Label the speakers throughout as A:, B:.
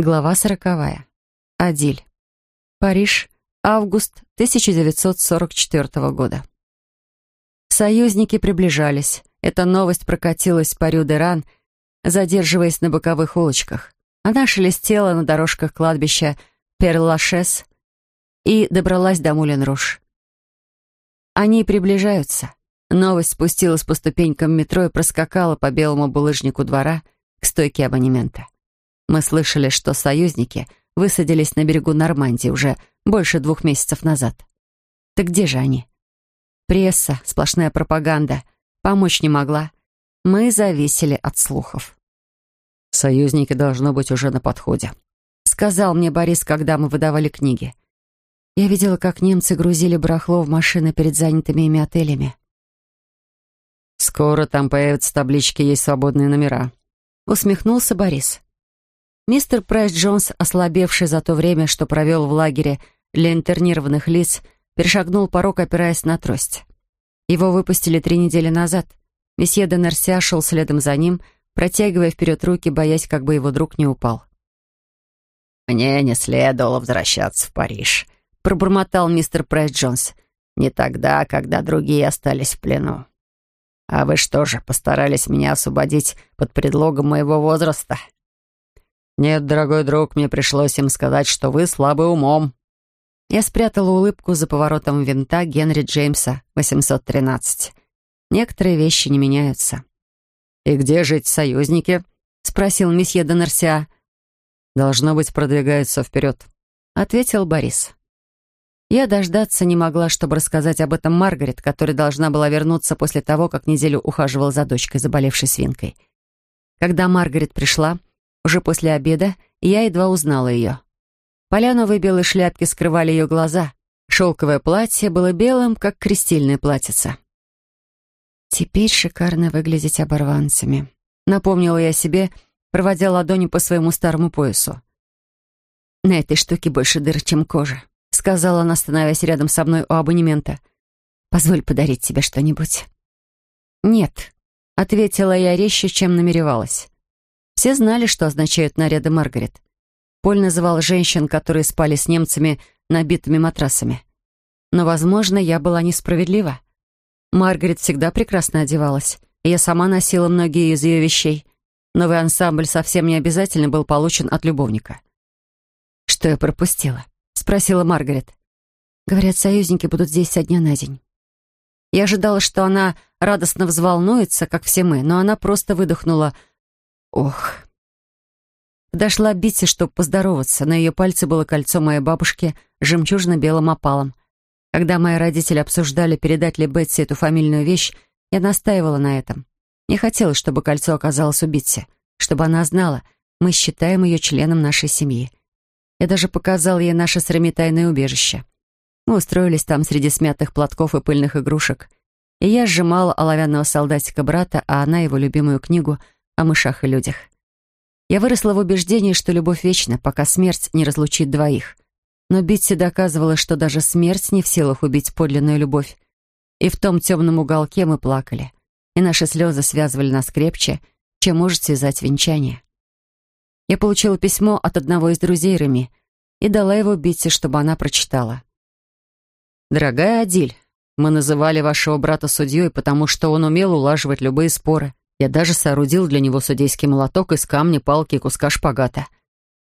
A: Глава сороковая. Адиль. Париж. Август 1944 года. Союзники приближались. Эта новость прокатилась по Рю-де-Ран, задерживаясь на боковых улочках. Она шелестела на дорожках кладбища Перлашес и добралась до Мулен-Руш. Они приближаются. Новость спустилась по ступенькам метро и проскакала по белому булыжнику двора к стойке абонемента. Мы слышали, что союзники высадились на берегу Нормандии уже больше двух месяцев назад. Так где же они? Пресса, сплошная пропаганда. Помочь не могла. Мы зависели от слухов.
B: «Союзники должно быть уже на подходе», —
A: сказал мне Борис, когда мы выдавали книги. Я видела, как немцы грузили барахло в машины перед занятыми ими отелями.
B: «Скоро там появятся таблички «Есть свободные номера», —
A: усмехнулся Борис. Мистер Прайс Джонс, ослабевший за то время, что провел в лагере для интернированных лиц, перешагнул порог, опираясь на трость. Его выпустили три недели назад. Месье де шел следом за ним, протягивая вперед руки, боясь, как бы его друг не упал.
C: «Мне не следовало возвращаться в Париж», — пробормотал мистер Прайс Джонс. «Не тогда, когда другие остались в плену. А вы что же, постарались меня освободить под предлогом моего возраста?»
B: «Нет, дорогой друг, мне пришлось им сказать, что вы слабы умом».
A: Я спрятала улыбку за поворотом винта Генри Джеймса, 813. Некоторые вещи не меняются.
B: «И где жить союзники?»
A: — спросил месье Донарсиа.
B: «Должно быть, продвигаются вперед», —
A: ответил Борис. Я дождаться не могла, чтобы рассказать об этом Маргарет, которая должна была вернуться после того, как неделю ухаживал за дочкой, заболевшей свинкой. Когда Маргарет пришла, уже после обеда я едва узнала ее. Поляновые белые шляпки скрывали ее глаза. Шелковое платье было белым, как крестильное платьице. «Теперь шикарно выглядеть оборванцами», — напомнила я себе, проводя ладони по своему старому поясу. «На этой штуке больше дыр, чем кожа», — сказала она, становясь рядом со мной у абонемента. «Позволь подарить тебе что-нибудь». «Нет», — ответила я резче, чем намеревалась. Все знали, что означают наряды Маргарет. Поль называл женщин, которые спали с немцами, набитыми матрасами. Но, возможно, я была несправедлива. Маргарет всегда прекрасно одевалась, и я сама носила многие из ее вещей. Новый ансамбль совсем не обязательно был получен от любовника. «Что я пропустила?» — спросила Маргарет. «Говорят, союзники будут здесь со дня на день». Я ожидала, что она радостно взволнуется, как все мы, но она просто выдохнула — Ох. Подошла Битти, чтобы поздороваться. На ее пальце было кольцо моей бабушки с жемчужно-белым опалом. Когда мои родители обсуждали, передать ли Бетси эту фамильную вещь, я настаивала на этом. Не хотелось, чтобы кольцо оказалось у Битси, чтобы она знала, мы считаем ее членом нашей семьи. Я даже показал ей наше с Реми тайное убежище. Мы устроились там среди смятых платков и пыльных игрушек. И я сжимала оловянного солдатика брата, а она его любимую книгу — о мышах и людях. Я выросла в убеждении, что любовь вечна, пока смерть не разлучит двоих. Но Битси доказывала, что даже смерть не в силах убить подлинную любовь. И в том темном уголке мы плакали. И наши слезы связывали нас крепче, чем может связать венчание. Я получила письмо от одного из друзей Реми и дала его Битси, чтобы она прочитала. «Дорогая Адиль, мы называли вашего брата судьей, потому что он умел улаживать любые споры. Я даже соорудил для него судейский молоток из камня, палки и куска шпагата.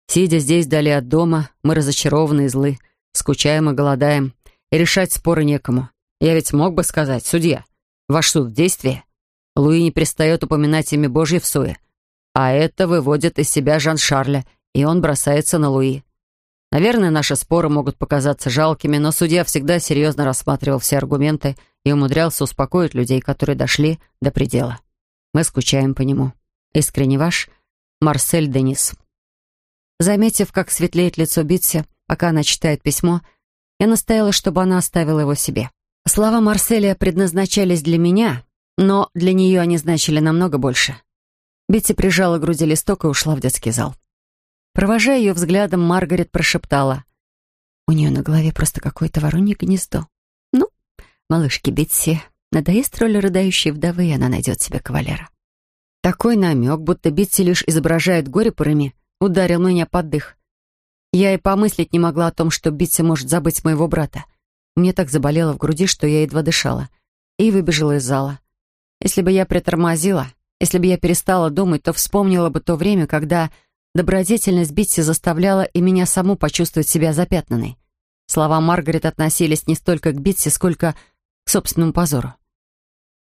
A: Сидя здесь вдали от дома, мы разочарованы и злы, скучаем и голодаем, и решать споры некому. Я ведь мог бы сказать, судья, ваш суд в действии. Луи не перестает упоминать имя Божье в суе. А это выводит из себя Жан-Шарля, и он бросается на Луи. Наверное, наши споры могут показаться жалкими, но судья всегда серьезно рассматривал все аргументы и умудрялся успокоить людей, которые дошли до предела. Мы скучаем по нему. Искренне ваш, Марсель Денис. Заметив, как светлеет лицо Битси, пока она читает письмо, я настояла, чтобы она оставила его себе. Слова Марселя предназначались для меня, но для нее они значили намного больше. Битси прижала к груди листок и ушла в детский зал. Провожая ее взглядом, Маргарет прошептала. «У нее на голове просто какое-то воронье гнездо. Ну, малышки Битси, Надоест роль рыдающей вдовы, и она найдет себе кавалера. Такой намек, будто Битси лишь изображает горе по Реми, ударил меня под дых. Я и помыслить не могла о том, что Битси может забыть моего брата. Мне так заболело в груди, что я едва дышала. И выбежала из зала. Если бы я притормозила, если бы я перестала думать, то вспомнила бы то время, когда добродетельность Битси заставляла и меня саму почувствовать себя запятнанной. Слова Маргарет относились не столько к Битси, сколько к собственному позору.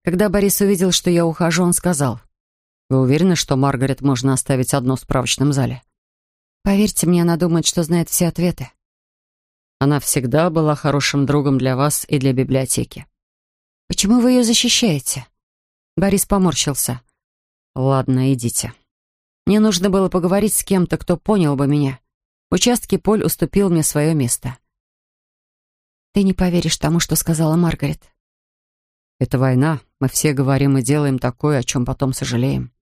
A: Когда Борис увидел, что я ухожу, он сказал, «Вы уверены, что Маргарет можно оставить одну в справочном зале?» «Поверьте мне, она думает, что знает все ответы». «Она всегда была хорошим другом для вас и для библиотеки». «Почему вы ее защищаете?» Борис поморщился. «Ладно, идите». Мне нужно было поговорить с кем-то, кто понял бы меня. В участке Поль уступил мне свое место. «Ты не поверишь тому, что сказала Маргарет». «Это война. Мы все говорим и делаем такое, о чем потом сожалеем».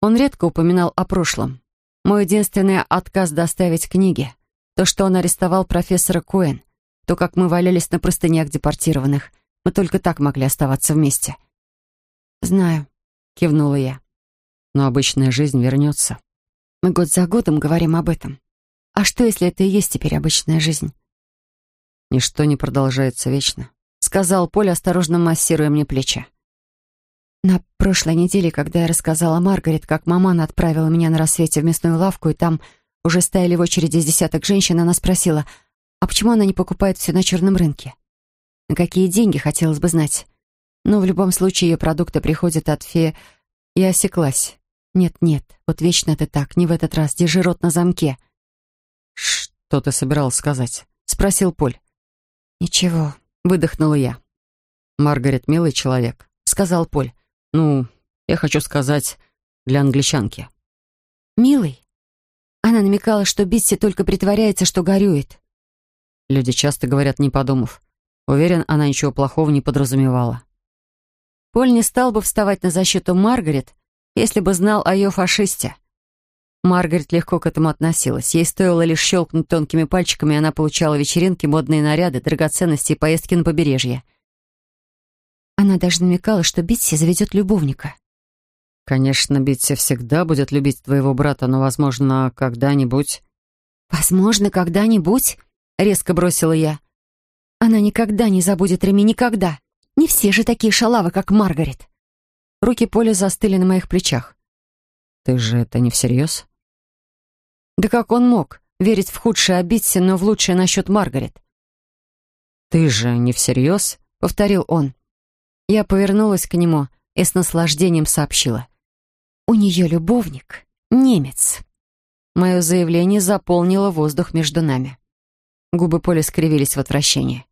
A: Он редко упоминал о прошлом. Мой единственный отказ доставить книги. То, что он арестовал профессора Куэн. То, как мы валялись на простынях депортированных. Мы только так могли оставаться вместе. «Знаю», — кивнула я. «Но обычная жизнь вернется». Мы год за годом говорим об этом. А что, если это и есть теперь обычная жизнь? «Ничто не продолжается вечно», — сказал Поль, осторожно массируя мне плечи. На прошлой неделе, когда я рассказала Маргарет, как маман отправила меня на рассвете в мясную лавку, и там уже стояли в очереди с десяток женщин, она спросила, а почему она не покупает все на черном рынке? На какие деньги, хотелось бы знать. Но в любом случае ее продукты приходят от фе... Я осеклась. Нет-нет, вот вечно это так, не в этот раз, держи рот на замке. «Что ты собиралась сказать?» — спросил Поль. «Ничего», — выдохнула я. «Маргарет милый человек», — сказал Поль. «Ну, я хочу сказать, для англичанки». «Милый?» Она намекала, что Битси только притворяется, что горюет. Люди часто говорят, не подумав. Уверен, она ничего плохого не подразумевала. Поль не стал бы вставать на защиту Маргарет, если бы знал о ее фашисте. Маргарет легко к этому относилась. Ей стоило лишь щелкнуть тонкими пальчиками, и она получала вечеринки, модные наряды, драгоценности и поездки на побережье. Она даже намекала, что Битси заведет любовника. «Конечно, Битси всегда будет любить твоего брата, но, возможно, когда-нибудь...» «Возможно, когда-нибудь?» — резко бросила я. «Она никогда не забудет Реми, никогда. Не все же такие шалавы, как Маргарет». Руки Поля застыли на моих плечах. «Ты же это не всерьез?» Да как он мог верить в худшее о но в лучшее насчет Маргарет? «Ты же не всерьез?» — повторил он. Я повернулась к нему и с наслаждением сообщила. «У нее любовник, немец». Мое заявление заполнило воздух между нами. Губы Поля скривились в отвращении.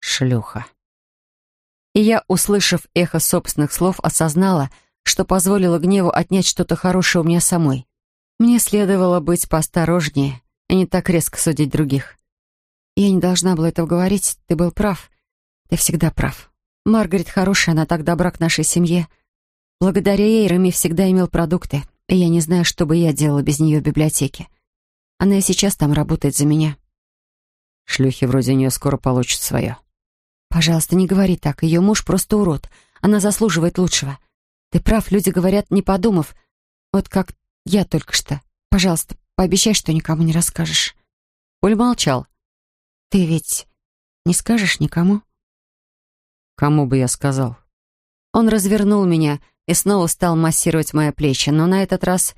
A: «Шлюха». И я, услышав эхо собственных слов, осознала, что позволила гневу отнять что-то хорошее у меня самой. Мне следовало быть поосторожнее, а не так резко судить других. Я не должна была этого говорить, ты был прав. Ты всегда прав. Маргарет хорошая, она так добра к нашей семье. Благодаря ей Рами всегда имел продукты, и я не знаю, что бы я делала без нее в библиотеке. Она и сейчас там работает за меня. Шлюхи вроде нее скоро получат свое. Пожалуйста, не говори так, ее муж просто урод. Она заслуживает лучшего. Ты прав, люди говорят, не подумав. Вот как я только что. Пожалуйста, пообещай, что никому не расскажешь». Поль молчал. «Ты ведь не скажешь никому?» «Кому бы я сказал?» Он развернул меня и снова стал массировать мои плечи, но на этот раз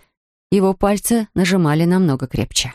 A: его пальцы нажимали намного крепче.